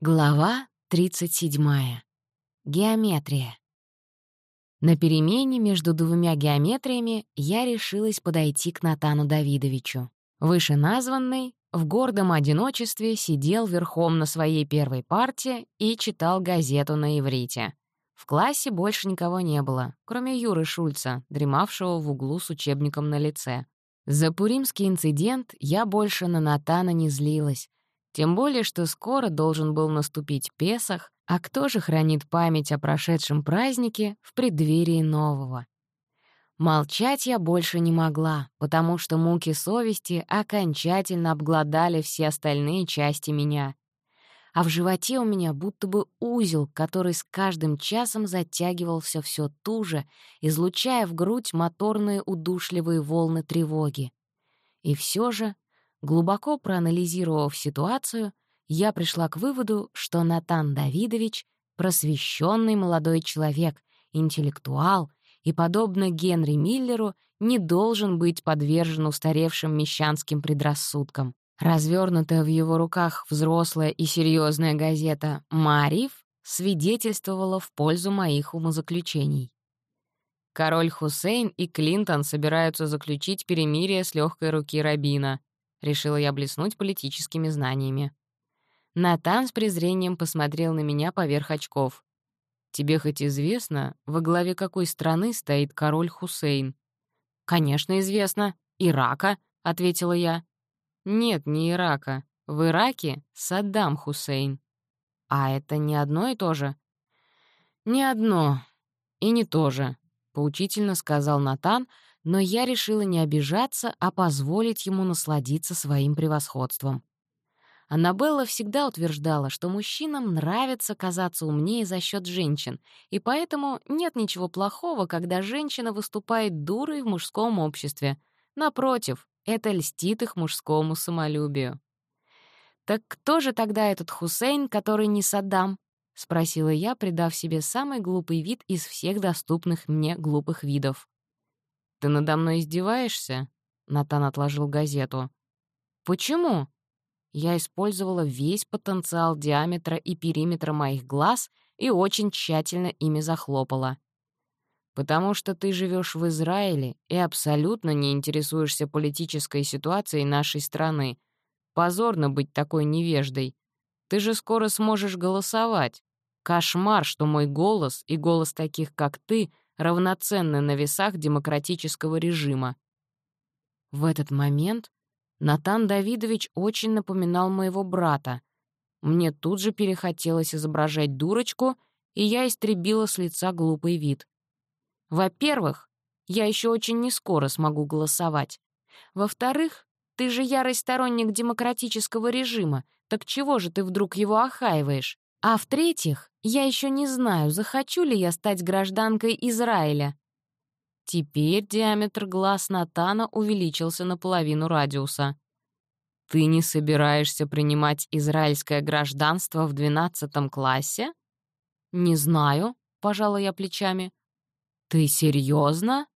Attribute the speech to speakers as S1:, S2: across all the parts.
S1: Глава 37. Геометрия. На перемене между двумя геометриями я решилась подойти к Натану Давидовичу. Вышеназванный в гордом одиночестве сидел верхом на своей первой парте и читал газету на иврите. В классе больше никого не было, кроме Юры Шульца, дремавшего в углу с учебником на лице. За пуримский инцидент я больше на Натана не злилась, тем более, что скоро должен был наступить Песах, а кто же хранит память о прошедшем празднике в преддверии нового? Молчать я больше не могла, потому что муки совести окончательно обглодали все остальные части меня. А в животе у меня будто бы узел, который с каждым часом затягивался все туже, излучая в грудь моторные удушливые волны тревоги. И все же Глубоко проанализировав ситуацию, я пришла к выводу, что Натан Давидович — просвещенный молодой человек, интеллектуал и, подобно Генри Миллеру, не должен быть подвержен устаревшим мещанским предрассудкам. Развернутая в его руках взрослая и серьезная газета «Мариф» свидетельствовала в пользу моих умозаключений. Король Хусейн и Клинтон собираются заключить перемирие с легкой руки Рабина. Решила я блеснуть политическими знаниями. Натан с презрением посмотрел на меня поверх очков. «Тебе хоть известно, во главе какой страны стоит король Хусейн?» «Конечно, известно. Ирака», — ответила я. «Нет, не Ирака. В Ираке Саддам Хусейн». «А это не одно и то же?» «Не одно и не то же», — поучительно сказал Натан, — но я решила не обижаться, а позволить ему насладиться своим превосходством. Аннабелла всегда утверждала, что мужчинам нравится казаться умнее за счет женщин, и поэтому нет ничего плохого, когда женщина выступает дурой в мужском обществе. Напротив, это льстит их мужскому самолюбию. «Так кто же тогда этот Хусейн, который не Саддам?» — спросила я, придав себе самый глупый вид из всех доступных мне глупых видов. «Ты надо мной издеваешься?» Натан отложил газету. «Почему?» Я использовала весь потенциал диаметра и периметра моих глаз и очень тщательно ими захлопала. «Потому что ты живешь в Израиле и абсолютно не интересуешься политической ситуацией нашей страны. Позорно быть такой невеждой. Ты же скоро сможешь голосовать. Кошмар, что мой голос и голос таких, как ты — равноценны на весах демократического режима. В этот момент Натан Давидович очень напоминал моего брата. Мне тут же перехотелось изображать дурочку, и я истребила с лица глупый вид. Во-первых, я еще очень не скоро смогу голосовать. Во-вторых, ты же ярый сторонник демократического режима, так чего же ты вдруг его охаиваешь? А в-третьих, я еще не знаю, захочу ли я стать гражданкой Израиля. Теперь диаметр глаз Натана увеличился на половину радиуса. «Ты не собираешься принимать израильское гражданство в двенадцатом классе?» «Не знаю», — пожала я плечами. «Ты серьезно?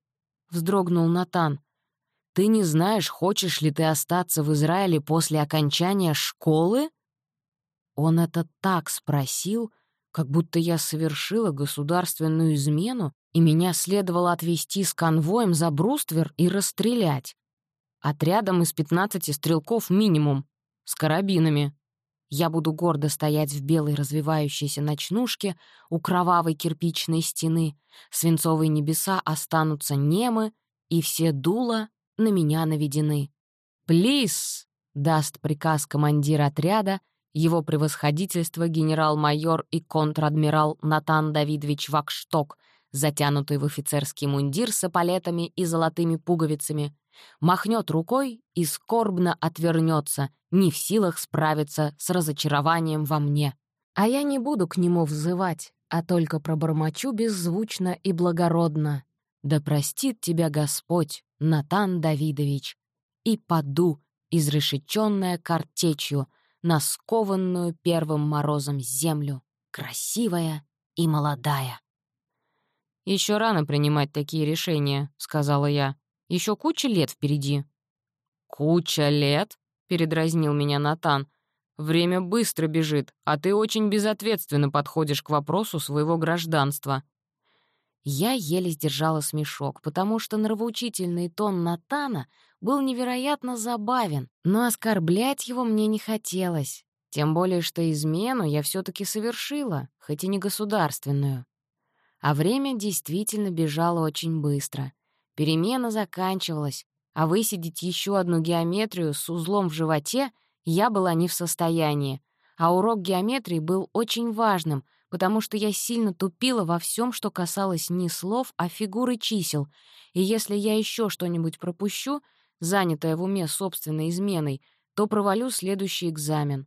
S1: вздрогнул Натан. «Ты не знаешь, хочешь ли ты остаться в Израиле после окончания школы?» Он это так спросил, как будто я совершила государственную измену, и меня следовало отвезти с конвоем за бруствер и расстрелять. Отрядом из 15 стрелков минимум, с карабинами. Я буду гордо стоять в белой развивающейся ночнушке у кровавой кирпичной стены, свинцовые небеса останутся немы, и все дула на меня наведены. «Плиз!» — даст приказ командир отряда, его превосходительство генерал-майор и контр-адмирал Натан Давидович Вакшток, затянутый в офицерский мундир с эполетами и золотыми пуговицами, махнет рукой и скорбно отвернется, не в силах справиться с разочарованием во мне. А я не буду к нему взывать, а только пробормочу беззвучно и благородно. «Да простит тебя Господь, Натан Давидович!» И паду, изрешеченная картечью — на скованную первым морозом землю, красивая и молодая. Еще рано принимать такие решения», — сказала я. Еще куча лет впереди». «Куча лет?» — передразнил меня Натан. Время быстро бежит, а ты очень безответственно подходишь к вопросу своего гражданства». Я еле сдержала смешок, потому что нравоучительный тон Натана был невероятно забавен, но оскорблять его мне не хотелось. Тем более, что измену я все таки совершила, хоть и не государственную. А время действительно бежало очень быстро. Перемена заканчивалась, а высидеть еще одну геометрию с узлом в животе я была не в состоянии. А урок геометрии был очень важным, потому что я сильно тупила во всем, что касалось не слов, а фигуры чисел, и если я еще что-нибудь пропущу, занятая в уме собственной изменой, то провалю следующий экзамен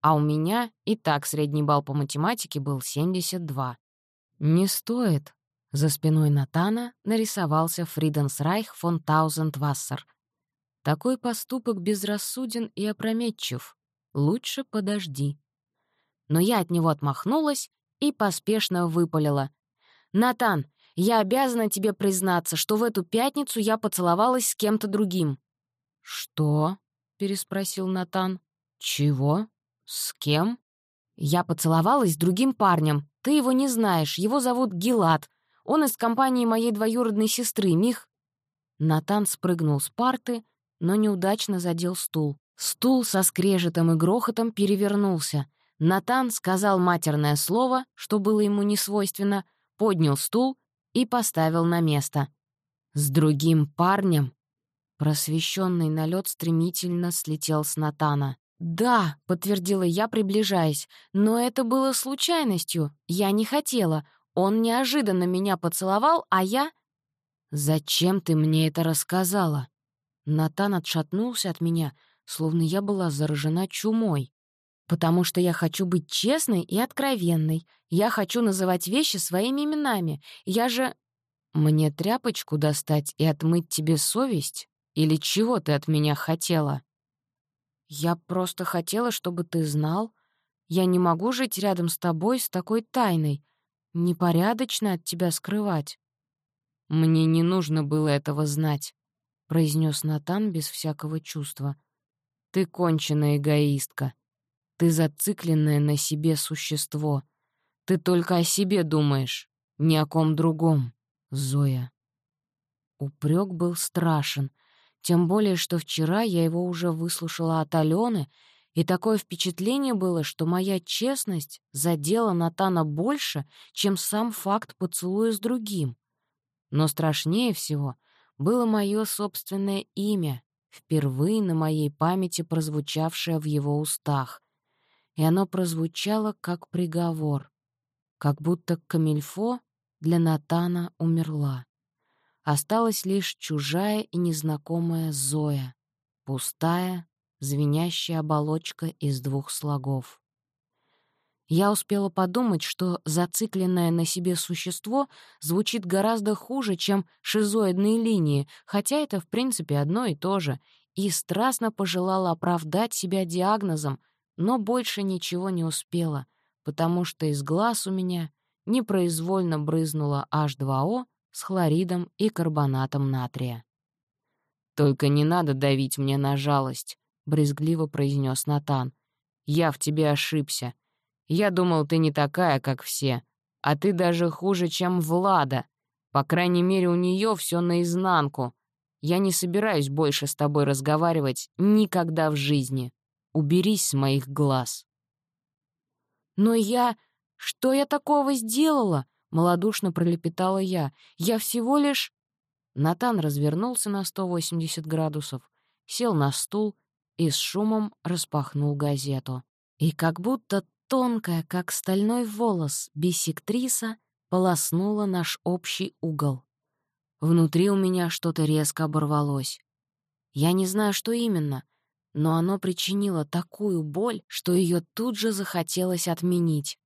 S1: а у меня и так средний балл по математике был 72. «Не стоит», — за спиной Натана нарисовался Фриденсрайх фон Таузендвассер. «Такой поступок безрассуден и опрометчив. Лучше подожди». Но я от него отмахнулась и поспешно выпалила. «Натан, я обязана тебе признаться, что в эту пятницу я поцеловалась с кем-то другим». «Что?» — переспросил Натан. «Чего?» «С кем?» «Я поцеловалась с другим парнем. Ты его не знаешь. Его зовут Гилад. Он из компании моей двоюродной сестры, Мих...» Натан спрыгнул с парты, но неудачно задел стул. Стул со скрежетом и грохотом перевернулся. Натан сказал матерное слово, что было ему несвойственно, поднял стул и поставил на место. «С другим парнем?» Просвещенный налет стремительно слетел с Натана. «Да», — подтвердила я, приближаясь, «но это было случайностью. Я не хотела. Он неожиданно меня поцеловал, а я...» «Зачем ты мне это рассказала?» Натан отшатнулся от меня, словно я была заражена чумой. «Потому что я хочу быть честной и откровенной. Я хочу называть вещи своими именами. Я же...» «Мне тряпочку достать и отмыть тебе совесть? Или чего ты от меня хотела?» «Я просто хотела, чтобы ты знал. Я не могу жить рядом с тобой с такой тайной. Непорядочно от тебя скрывать». «Мне не нужно было этого знать», — произнес Натан без всякого чувства. «Ты конченая эгоистка. Ты зацикленное на себе существо. Ты только о себе думаешь, ни о ком другом, Зоя». Упрек был страшен, тем более, что вчера я его уже выслушала от Алены, и такое впечатление было, что моя честность задела Натана больше, чем сам факт поцелуя с другим. Но страшнее всего было мое собственное имя, впервые на моей памяти прозвучавшее в его устах. И оно прозвучало как приговор, как будто Камильфо для Натана умерла. Осталась лишь чужая и незнакомая Зоя, пустая, звенящая оболочка из двух слогов. Я успела подумать, что зацикленное на себе существо звучит гораздо хуже, чем шизоидные линии, хотя это, в принципе, одно и то же, и страстно пожелала оправдать себя диагнозом, но больше ничего не успела, потому что из глаз у меня непроизвольно брызнуло H2O, с хлоридом и карбонатом натрия. «Только не надо давить мне на жалость», — брезгливо произнес Натан. «Я в тебе ошибся. Я думал, ты не такая, как все, а ты даже хуже, чем Влада. По крайней мере, у нее все наизнанку. Я не собираюсь больше с тобой разговаривать никогда в жизни. Уберись с моих глаз». «Но я... Что я такого сделала?» — малодушно пролепетала я. «Я всего лишь...» Натан развернулся на 180 градусов, сел на стул и с шумом распахнул газету. И как будто тонкая, как стальной волос, бисектриса полоснула наш общий угол. Внутри у меня что-то резко оборвалось. Я не знаю, что именно, но оно причинило такую боль, что ее тут же захотелось отменить.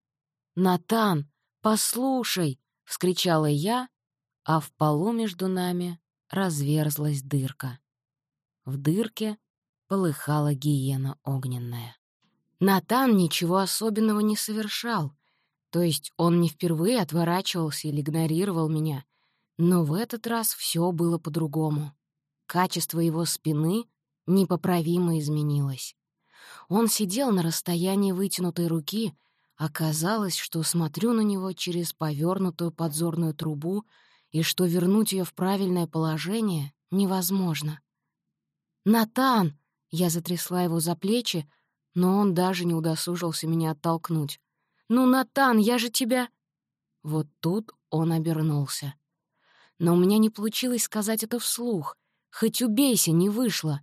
S1: «Натан!» «Послушай!» — вскричала я, а в полу между нами разверзлась дырка. В дырке полыхала гиена огненная. Натан ничего особенного не совершал, то есть он не впервые отворачивался или игнорировал меня, но в этот раз все было по-другому. Качество его спины непоправимо изменилось. Он сидел на расстоянии вытянутой руки, Оказалось, что смотрю на него через повернутую подзорную трубу и что вернуть ее в правильное положение невозможно. «Натан!» — я затрясла его за плечи, но он даже не удосужился меня оттолкнуть. «Ну, Натан, я же тебя...» Вот тут он обернулся. Но у меня не получилось сказать это вслух. Хоть убейся, не вышло.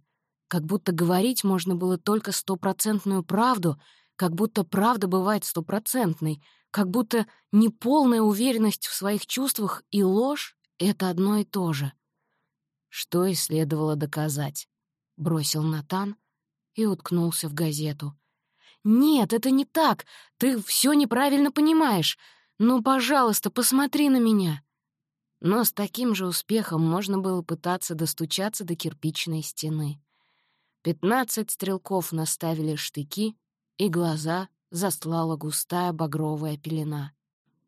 S1: Как будто говорить можно было только стопроцентную правду — как будто правда бывает стопроцентной, как будто неполная уверенность в своих чувствах и ложь — это одно и то же. Что и следовало доказать. Бросил Натан и уткнулся в газету. «Нет, это не так. Ты все неправильно понимаешь. Ну, пожалуйста, посмотри на меня». Но с таким же успехом можно было пытаться достучаться до кирпичной стены. Пятнадцать стрелков наставили штыки, и глаза застлала густая багровая пелена.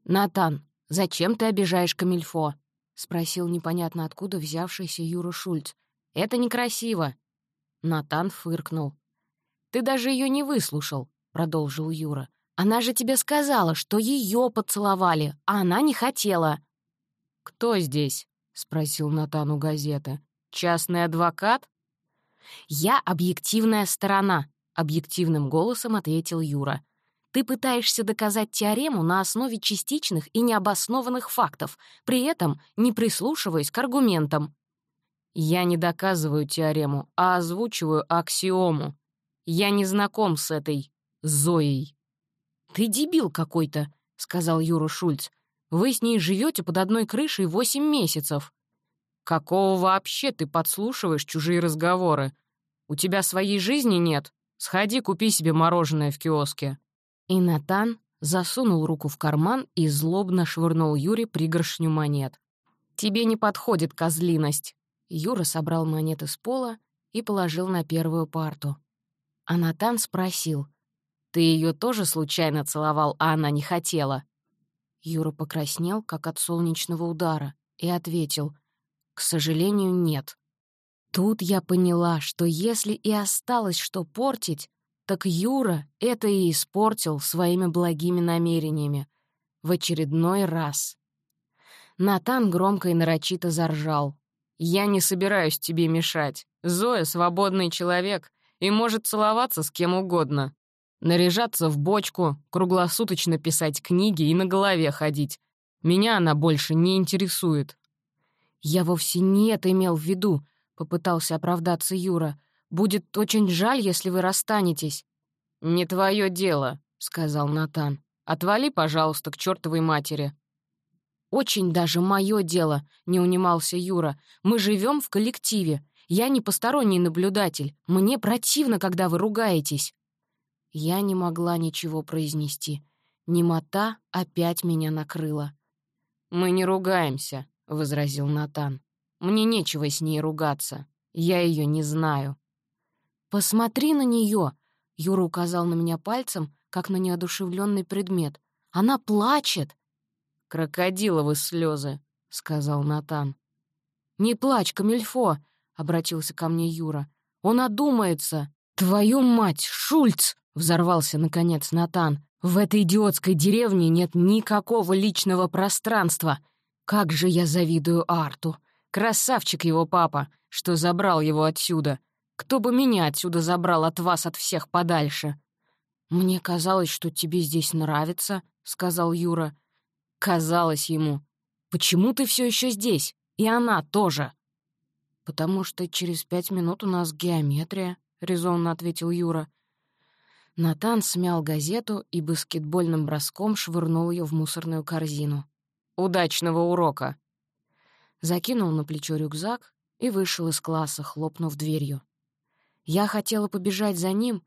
S1: «Натан, зачем ты обижаешь Камильфо?» — спросил непонятно откуда взявшийся Юра Шульц. «Это некрасиво». Натан фыркнул. «Ты даже ее не выслушал», — продолжил Юра. «Она же тебе сказала, что ее поцеловали, а она не хотела». «Кто здесь?» — спросил Натан у газеты. «Частный адвокат?» «Я объективная сторона», — объективным голосом ответил Юра. «Ты пытаешься доказать теорему на основе частичных и необоснованных фактов, при этом не прислушиваясь к аргументам». «Я не доказываю теорему, а озвучиваю аксиому. Я не знаком с этой Зоей». «Ты дебил какой-то», — сказал Юра Шульц. «Вы с ней живете под одной крышей восемь месяцев». «Какого вообще ты подслушиваешь чужие разговоры? У тебя своей жизни нет?» Сходи, купи себе мороженое в киоске». И Натан засунул руку в карман и злобно швырнул Юре пригоршню монет. «Тебе не подходит козлиность». Юра собрал монеты с пола и положил на первую парту. А Натан спросил, «Ты ее тоже случайно целовал, а она не хотела?» Юра покраснел, как от солнечного удара, и ответил, «К сожалению, нет». Тут я поняла, что если и осталось что портить, так Юра это и испортил своими благими намерениями. В очередной раз. Натан громко и нарочито заржал. «Я не собираюсь тебе мешать. Зоя — свободный человек и может целоваться с кем угодно. Наряжаться в бочку, круглосуточно писать книги и на голове ходить. Меня она больше не интересует». «Я вовсе не это имел в виду», — попытался оправдаться Юра. «Будет очень жаль, если вы расстанетесь». «Не твое дело», — сказал Натан. «Отвали, пожалуйста, к чертовой матери». «Очень даже мое дело», — не унимался Юра. «Мы живем в коллективе. Я не посторонний наблюдатель. Мне противно, когда вы ругаетесь». Я не могла ничего произнести. Немота опять меня накрыла. «Мы не ругаемся», — возразил Натан. Мне нечего с ней ругаться. Я ее не знаю. «Посмотри на нее! Юра указал на меня пальцем, как на неодушевленный предмет. «Она плачет!» «Крокодиловы слезы, сказал Натан. «Не плачь, Камильфо!» — обратился ко мне Юра. «Он одумается!» «Твою мать, Шульц!» — взорвался, наконец, Натан. «В этой идиотской деревне нет никакого личного пространства! Как же я завидую Арту! Красавчик его папа, что забрал его отсюда. Кто бы меня отсюда забрал от вас от всех подальше?» «Мне казалось, что тебе здесь нравится», — сказал Юра. «Казалось ему. Почему ты все еще здесь? И она тоже». «Потому что через пять минут у нас геометрия», — резонно ответил Юра. Натан смял газету и баскетбольным броском швырнул ее в мусорную корзину. «Удачного урока!» закинул на плечо рюкзак и вышел из класса, хлопнув дверью. Я хотела побежать за ним,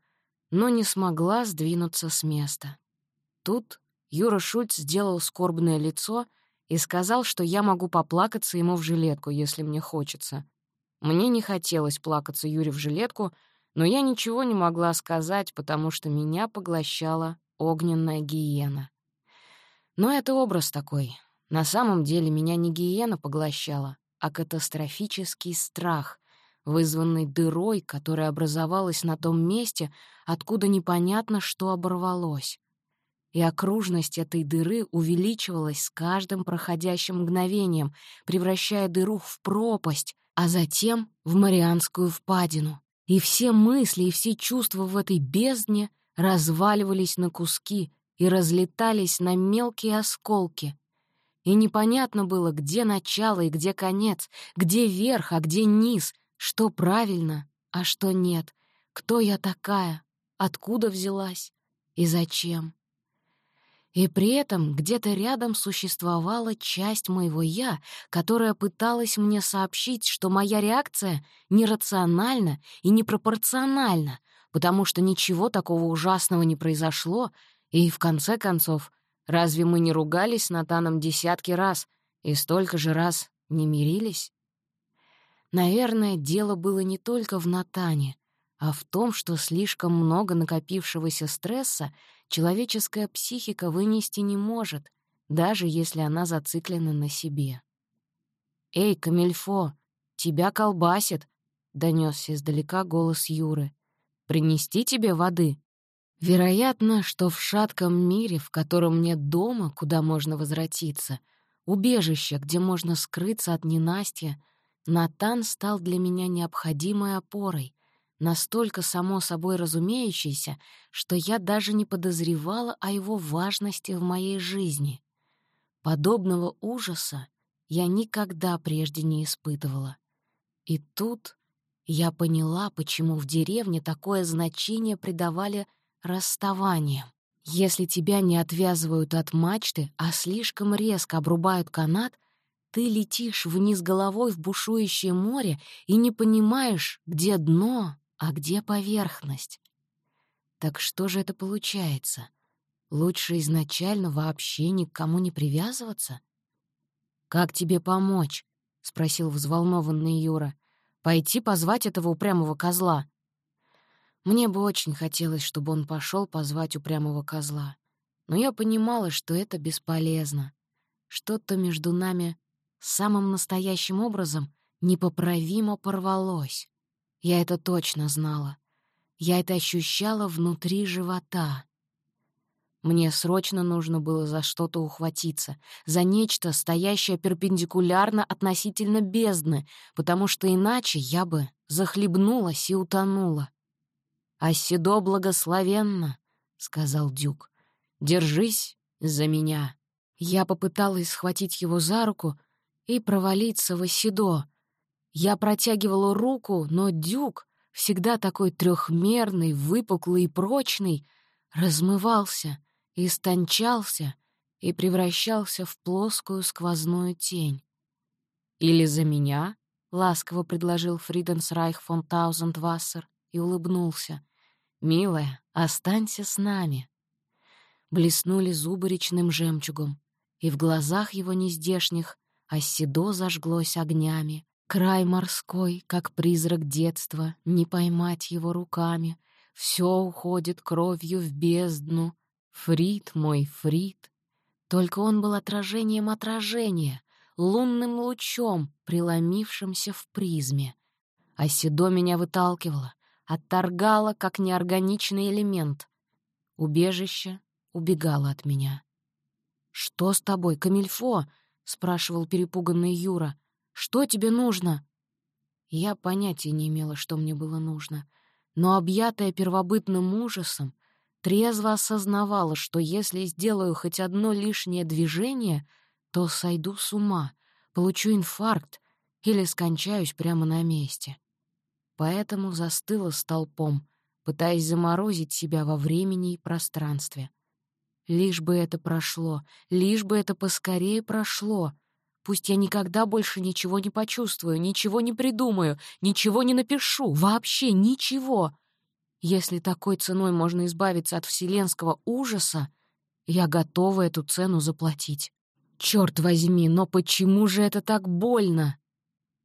S1: но не смогла сдвинуться с места. Тут Юра Шульц сделал скорбное лицо и сказал, что я могу поплакаться ему в жилетку, если мне хочется. Мне не хотелось плакаться Юре в жилетку, но я ничего не могла сказать, потому что меня поглощала огненная гиена. Но это образ такой, на самом деле меня не гиена поглощала, а катастрофический страх, вызванный дырой, которая образовалась на том месте, откуда непонятно, что оборвалось. И окружность этой дыры увеличивалась с каждым проходящим мгновением, превращая дыру в пропасть, а затем в Марианскую впадину. И все мысли и все чувства в этой бездне разваливались на куски и разлетались на мелкие осколки. И непонятно было, где начало и где конец, где верх, а где низ, что правильно, а что нет, кто я такая, откуда взялась и зачем. И при этом где-то рядом существовала часть моего «я», которая пыталась мне сообщить, что моя реакция нерациональна и непропорциональна, потому что ничего такого ужасного не произошло, и, в конце концов, разве мы не ругались с Натаном десятки раз и столько же раз не мирились? Наверное, дело было не только в Натане, а в том, что слишком много накопившегося стресса человеческая психика вынести не может, даже если она зациклена на себе. «Эй, Камильфо, тебя колбасит!» — донесся издалека голос Юры. «Принести тебе воды?» Вероятно, что в шатком мире, в котором нет дома, куда можно возвратиться, убежище, где можно скрыться от ненастья, Натан стал для меня необходимой опорой, настолько само собой разумеющийся, что я даже не подозревала о его важности в моей жизни. Подобного ужаса я никогда прежде не испытывала. И тут я поняла, почему в деревне такое значение придавали расставаниям. Если тебя не отвязывают от мачты, а слишком резко обрубают канат, ты летишь вниз головой в бушующее море и не понимаешь, где дно, а где поверхность? Так что же это получается? Лучше изначально вообще никому не привязываться? «Как тебе помочь?» — спросил взволнованный Юра. «Пойти позвать этого упрямого козла?» Мне бы очень хотелось, чтобы он пошел позвать упрямого козла. Но я понимала, что это бесполезно. Что-то между нами самым настоящим образом непоправимо порвалось. Я это точно знала. Я это ощущала внутри живота. Мне срочно нужно было за что-то ухватиться, за нечто, стоящее перпендикулярно относительно бездны, потому что иначе я бы захлебнулась и утонула. «Оседо благословенно», — сказал Дюк. «Держись за меня». Я попыталась схватить его за руку и провалиться в оседо, я протягивала руку, но дюк, всегда такой трехмерный, выпуклый и прочный, размывался, истончался и превращался в плоскую сквозную тень. «Или за меня?» — ласково предложил Фриденсрайх фон Таузендвассер и улыбнулся. «Милая, останься с нами». Блеснули зубы речным жемчугом, и в глазах его нездешних оседо зажглось огнями. Край морской, как призрак детства, не поймать его руками. Все уходит кровью в бездну. Фрид мой, Фрид. Только он был отражением отражения, лунным лучом, преломившимся в призме. А меня выталкивало, отторгало, как неорганичный элемент. Убежище убегало от меня. «Что с тобой, Камильфо?» — спрашивал перепуганный Юра — что тебе нужно?» Я понятия не имела, что мне было нужно, но, объятая первобытным ужасом, трезво осознавала, что если сделаю хоть одно лишнее движение, то сойду с ума, получу инфаркт или скончаюсь прямо на месте. Поэтому застыла столпом, пытаясь заморозить себя во времени и пространстве. Лишь бы это прошло, лишь бы это поскорее прошло — Пусть я никогда больше ничего не почувствую, ничего не придумаю, ничего не напишу, вообще ничего. Если такой ценой можно избавиться от вселенского ужаса, я готова эту цену заплатить. Черт возьми, но почему же это так больно?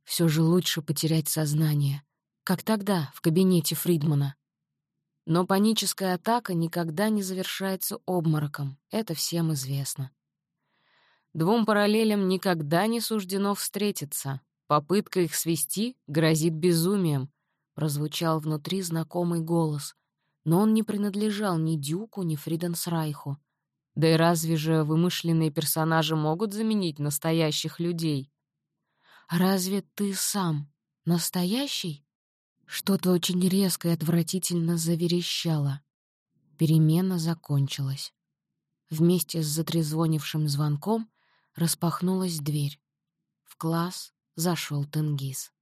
S1: Все же лучше потерять сознание, как тогда в кабинете Фридмана. Но паническая атака никогда не завершается обмороком, это всем известно. Двум параллелям никогда не суждено встретиться, Попытка их свести грозит безумием», — прозвучал внутри знакомый голос. Но он не принадлежал ни Дюку, ни Фриденсрайху. Да и разве же вымышленные персонажи могут заменить настоящих людей? «Разве ты сам настоящий?» Что-то очень резко и отвратительно заверещало. Перемена закончилась. Вместе с затрезвонившим звонком распахнулась дверь. В класс зашел Тенгиз.